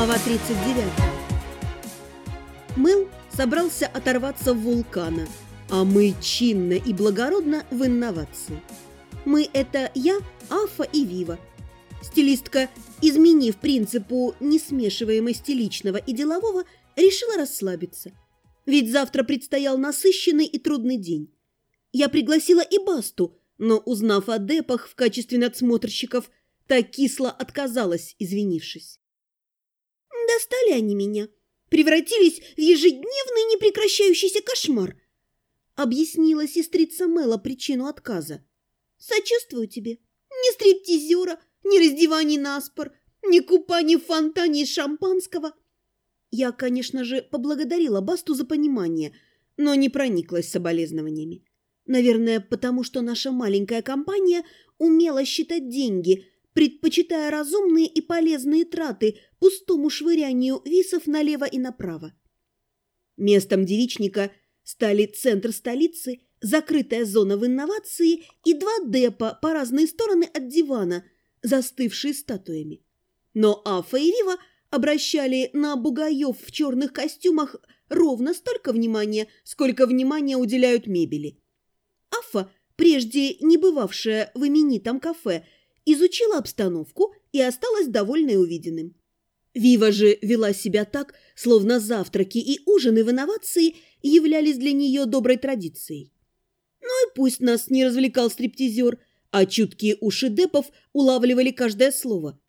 Глава 39 Мэл собрался оторваться в вулкана, а мы чинно и благородно в инновации. Мы – это я, Афа и Вива. Стилистка, изменив принципу несмешиваемости личного и делового, решила расслабиться. Ведь завтра предстоял насыщенный и трудный день. Я пригласила и Басту, но, узнав о депах в качестве надсмотрщиков, так кисло отказалась, извинившись. Достали они меня, превратились в ежедневный непрекращающийся кошмар. Объяснила сестрица Мэла причину отказа. Сочувствую тебе. Ни стриптизера, ни раздеваний на спор, ни купаний в фонтане из шампанского. Я, конечно же, поблагодарила Басту за понимание, но не прониклась соболезнованиями. Наверное, потому что наша маленькая компания умела считать деньги, предпочитая разумные и полезные траты пустому швырянию висов налево и направо. Местом девичника стали центр столицы, закрытая зона в инновации и два депа по разные стороны от дивана, застывшие статуями. Но Афа и Вива обращали на бугаев в черных костюмах ровно столько внимания, сколько внимания уделяют мебели. Афа, прежде не бывавшая в именитом кафе, изучила обстановку и осталась довольной увиденным. Вива же вела себя так, словно завтраки и ужины в инновации являлись для нее доброй традицией. Ну и пусть нас не развлекал стриптизер, а чуткие уши депов улавливали каждое слово.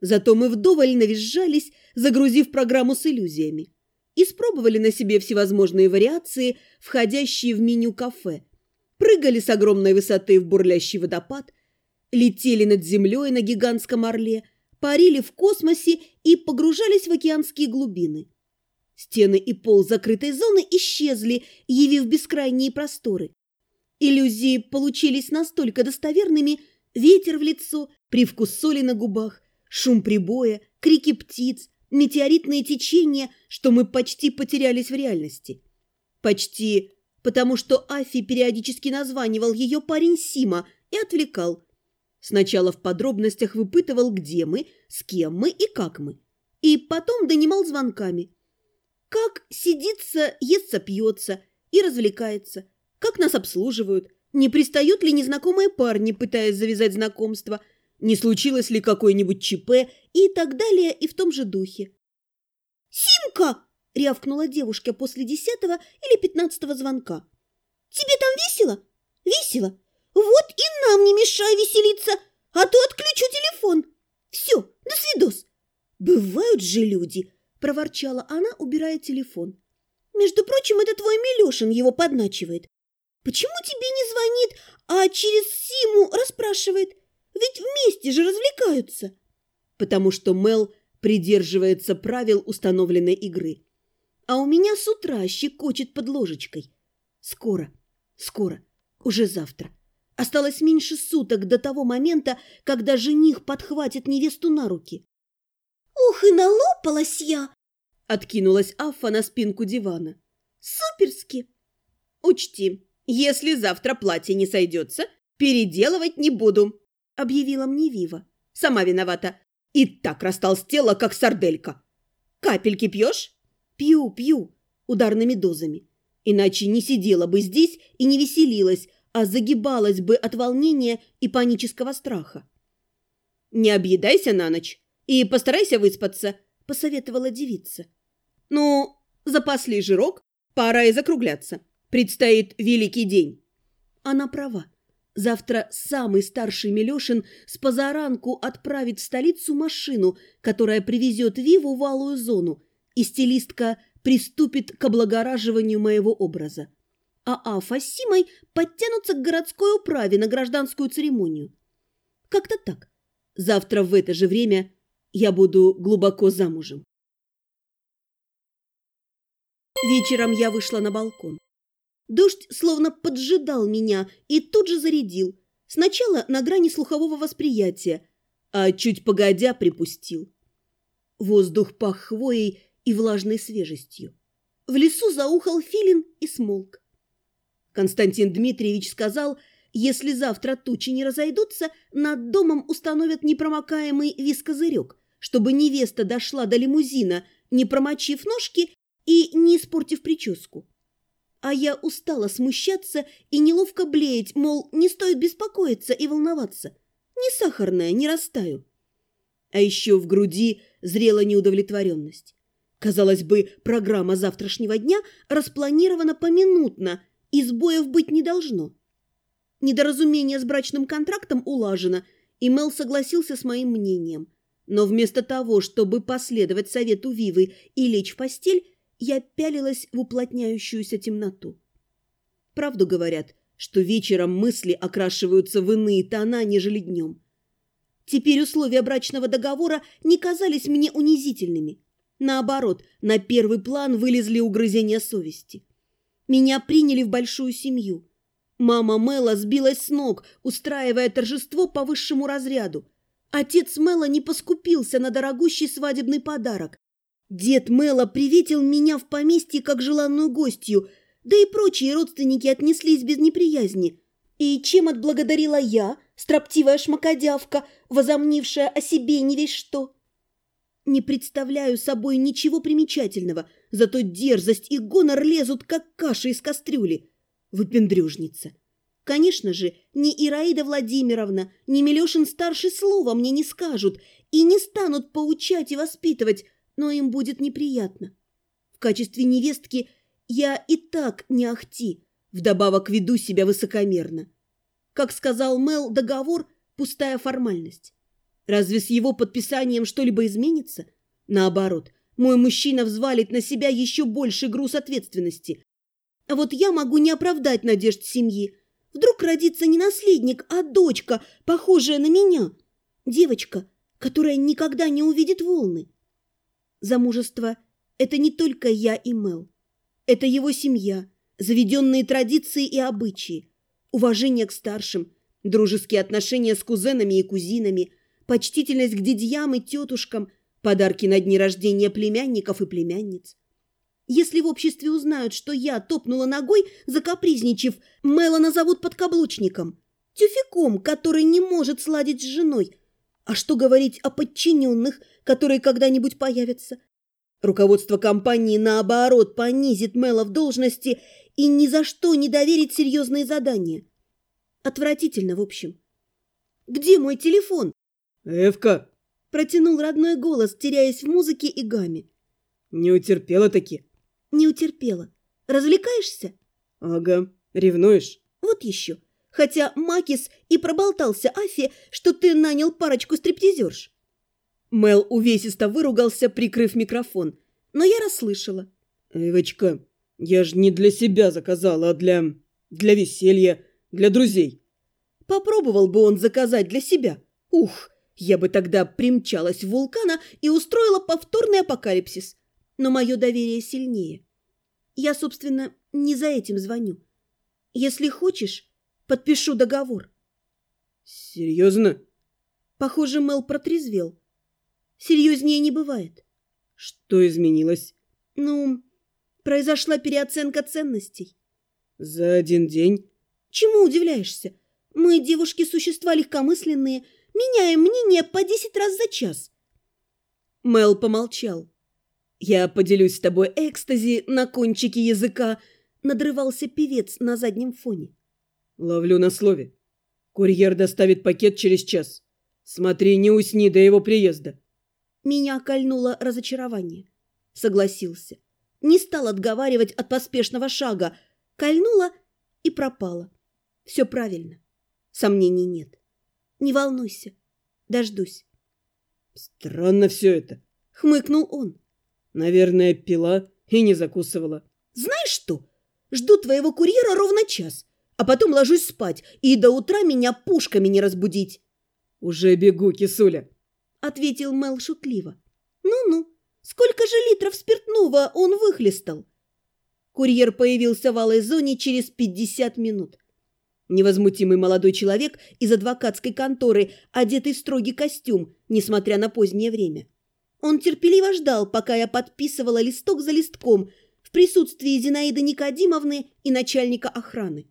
Зато мы вдоволь навизжались, загрузив программу с иллюзиями. Испробовали на себе всевозможные вариации, входящие в меню кафе. Прыгали с огромной высоты в бурлящий водопад, летели над землей на гигантском орле, парили в космосе и погружались в океанские глубины. Стены и пол закрытой зоны исчезли, явив бескрайние просторы. Иллюзии получились настолько достоверными, ветер в лицо, привкус соли на губах, шум прибоя, крики птиц, метеоритные течения, что мы почти потерялись в реальности. Почти, потому что Афи периодически названивал ее парень Сима и отвлекал. Сначала в подробностях выпытывал, где мы, с кем мы и как мы. И потом донимал звонками. Как сидится, естся, пьется и развлекается. Как нас обслуживают. Не пристают ли незнакомые парни, пытаясь завязать знакомство. Не случилось ли какой-нибудь ЧП и так далее и в том же духе. «Симка!» – рявкнула девушка после десятого или пятнадцатого звонка. «Тебе там весело? Весело? Вот и нам не мешай веселиться, а то отключу телефон. Все, до свидос. Бывают же люди, проворчала она, убирая телефон. Между прочим, это твой Милешин его подначивает. Почему тебе не звонит, а через Симу расспрашивает? Ведь вместе же развлекаются. Потому что Мел придерживается правил установленной игры. А у меня с утра щекочет под ложечкой. Скоро, скоро, уже завтра. Осталось меньше суток до того момента, когда жених подхватит невесту на руки. «Ух, и налопалась я!» – откинулась Аффа на спинку дивана. «Суперски!» «Учти, если завтра платье не сойдется, переделывать не буду», – объявила мне Вива. «Сама виновата. И так растолстела, как сарделька. Капельки пьешь?» «Пью, пью, ударными дозами. Иначе не сидела бы здесь и не веселилась, а загибалась бы от волнения и панического страха. «Не объедайся на ночь и постарайся выспаться», – посоветовала девица. «Ну, запасли жирок, пора и закругляться. Предстоит великий день». Она права. Завтра самый старший Милешин с позаранку отправит в столицу машину, которая привезет Виву в алую зону, и стилистка приступит к облагораживанию моего образа а Афа с Симой подтянутся к городской управе на гражданскую церемонию. Как-то так. Завтра в это же время я буду глубоко замужем. Вечером я вышла на балкон. Дождь словно поджидал меня и тут же зарядил. Сначала на грани слухового восприятия, а чуть погодя припустил. Воздух пах хвоей и влажной свежестью. В лесу заухал филин и смолк. Константин Дмитриевич сказал, если завтра тучи не разойдутся, над домом установят непромокаемый вискозырек, чтобы невеста дошла до лимузина, не промочив ножки и не испортив прическу. А я устала смущаться и неловко блеять, мол, не стоит беспокоиться и волноваться. Не сахарная, не растаю. А еще в груди зрела неудовлетворенность. Казалось бы, программа завтрашнего дня распланирована поминутно, и сбоев быть не должно. Недоразумение с брачным контрактом улажено, и Мел согласился с моим мнением. Но вместо того, чтобы последовать совету Вивы и лечь в постель, я пялилась в уплотняющуюся темноту. Правду говорят, что вечером мысли окрашиваются в иные тона, нежели днем. Теперь условия брачного договора не казались мне унизительными. Наоборот, на первый план вылезли угрызения совести. Меня приняли в большую семью. Мама Мэла сбилась с ног, устраивая торжество по высшему разряду. Отец Мэла не поскупился на дорогущий свадебный подарок. Дед Мэла приветил меня в поместье как желанную гостью, да и прочие родственники отнеслись без неприязни. И чем отблагодарила я, строптивая шмакодявка, возомнившая о себе не весь что? Не представляю собой ничего примечательного, зато дерзость и гонор лезут, как каша из кастрюли. Выпендрюжница. Конечно же, ни Ираида Владимировна, ни Милешин-старший слова мне не скажут и не станут поучать и воспитывать, но им будет неприятно. В качестве невестки я и так не ахти, вдобавок веду себя высокомерно. Как сказал Мел, договор – пустая формальность. Разве с его подписанием что-либо изменится? Наоборот, мой мужчина взвалит на себя еще больше груз ответственности. А вот я могу не оправдать надежд семьи. Вдруг родится не наследник, а дочка, похожая на меня. Девочка, которая никогда не увидит волны. Замужество – это не только я и Мел. Это его семья, заведенные традиции и обычаи, уважение к старшим, дружеские отношения с кузенами и кузинами, почтительность к дядьям и тетушкам, подарки на дни рождения племянников и племянниц. Если в обществе узнают, что я топнула ногой, закапризничав, Мэла назовут подкаблучником, тюфяком, который не может сладить с женой. А что говорить о подчиненных, которые когда-нибудь появятся? Руководство компании, наоборот, понизит Мэла в должности и ни за что не доверит серьезные задания. Отвратительно, в общем. «Где мой телефон?» «Эвка!» – протянул родной голос, теряясь в музыке и гамме. «Не утерпела-таки?» «Не утерпела. Развлекаешься?» «Ага. Ревнуешь?» «Вот еще. Хотя Макис и проболтался Афе, что ты нанял парочку стриптизерш». Мел увесисто выругался, прикрыв микрофон, но я расслышала. «Эвочка, я ж не для себя заказала, а для... для веселья, для друзей». Попробовал бы он заказать для себя. Ух, я бы тогда примчалась в вулкана и устроила повторный апокалипсис. Но мое доверие сильнее. Я, собственно, не за этим звоню. Если хочешь, подпишу договор. Серьезно? Похоже, Мел протрезвел. Серьезнее не бывает. Что изменилось? Ну, произошла переоценка ценностей. За один день? Чему удивляешься? Мы, девушки, существа легкомысленные, меняем мнение по десять раз за час. Мел помолчал. Я поделюсь с тобой экстази на кончике языка, надрывался певец на заднем фоне. Ловлю на слове. Курьер доставит пакет через час. Смотри, не усни до его приезда. Меня кольнуло разочарование. Согласился. Не стал отговаривать от поспешного шага. Кольнуло и пропало. Все правильно. Сомнений нет. Не волнуйся. Дождусь. Странно все это. Хмыкнул он. Наверное, пила и не закусывала. Знаешь что? Жду твоего курьера ровно час, а потом ложусь спать, и до утра меня пушками не разбудить. Уже бегу, кисуля. — ответил Мел шутливо. «Ну-ну, сколько же литров спиртного он выхлестал?» Курьер появился в алой зоне через пятьдесят минут. Невозмутимый молодой человек из адвокатской конторы, одетый в строгий костюм, несмотря на позднее время. Он терпеливо ждал, пока я подписывала листок за листком в присутствии Зинаиды Никодимовны и начальника охраны.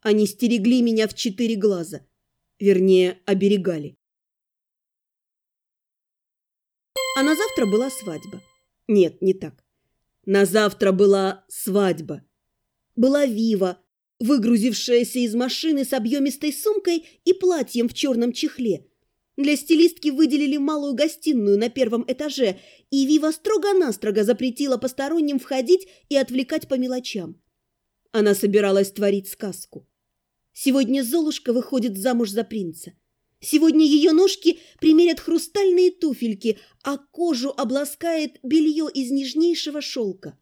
Они стерегли меня в четыре глаза. Вернее, оберегали. А на завтра была свадьба. Нет, не так. На завтра была свадьба. Была Вива, выгрузившаяся из машины с объемистой сумкой и платьем в черном чехле. Для стилистки выделили малую гостиную на первом этаже, и Вива строго-настрого запретила посторонним входить и отвлекать по мелочам. Она собиралась творить сказку. Сегодня Золушка выходит замуж за принца. Сегодня ее ножки примерят хрустальные туфельки, а кожу обласкает белье из нежнейшего шелка.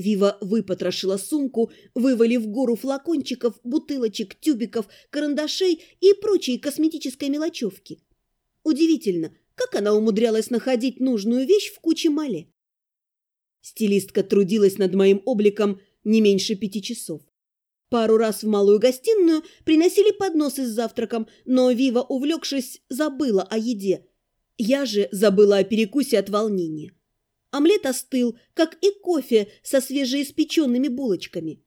Вива выпотрошила сумку, вывалив гору флакончиков, бутылочек, тюбиков, карандашей и прочей косметической мелочевки. Удивительно, как она умудрялась находить нужную вещь в куче мале. Стилистка трудилась над моим обликом не меньше пяти часов. Пару раз в малую гостиную приносили подносы с завтраком, но Вива, увлекшись, забыла о еде. Я же забыла о перекусе от волнения. Омлет остыл, как и кофе со свежеиспеченными булочками.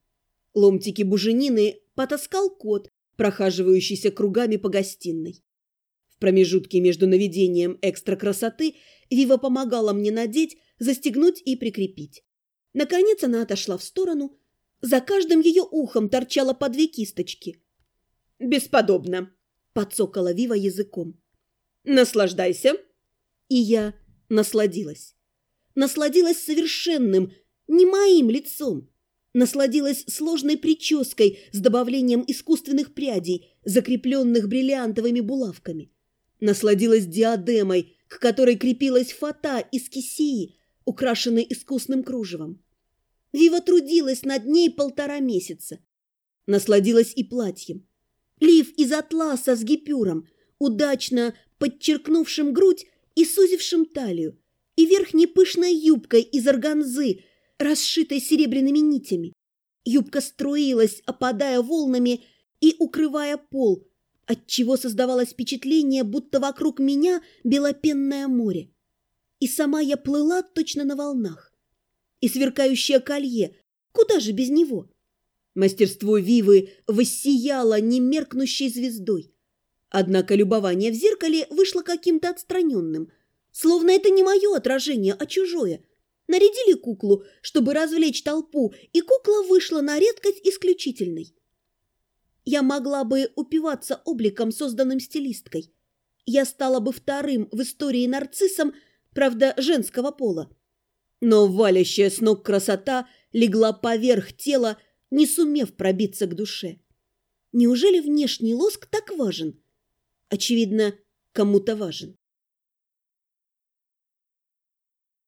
Ломтики буженины потаскал кот, прохаживающийся кругами по гостиной. В промежутке между наведением экстра красоты Вива помогала мне надеть, застегнуть и прикрепить. Наконец она отошла в сторону. За каждым ее ухом торчало по две кисточки. «Бесподобно!» – подсокала Вива языком. «Наслаждайся!» И я насладилась насладилась совершенным, не моим лицом. Насладилась сложной прической с добавлением искусственных прядей, закрепленных бриллиантовыми булавками. Насладилась диадемой, к которой крепилась фата из кисии, украшенной искусным кружевом. Вива трудилась над ней полтора месяца. Насладилась и платьем. Лиф из атласа с гипюром, удачно подчеркнувшим грудь и сузившим талию, и верхней пышной юбкой из органзы, расшитой серебряными нитями. Юбка струилась, опадая волнами и укрывая пол, отчего создавалось впечатление, будто вокруг меня белопенное море. И сама я плыла точно на волнах. И сверкающее колье, куда же без него? Мастерство Вивы воссияло немеркнущей звездой. Однако любование в зеркале вышло каким-то отстраненным – Словно это не мое отражение, а чужое. Нарядили куклу, чтобы развлечь толпу, и кукла вышла на редкость исключительной. Я могла бы упиваться обликом, созданным стилисткой. Я стала бы вторым в истории нарциссом, правда, женского пола. Но валящая с ног красота легла поверх тела, не сумев пробиться к душе. Неужели внешний лоск так важен? Очевидно, кому-то важен.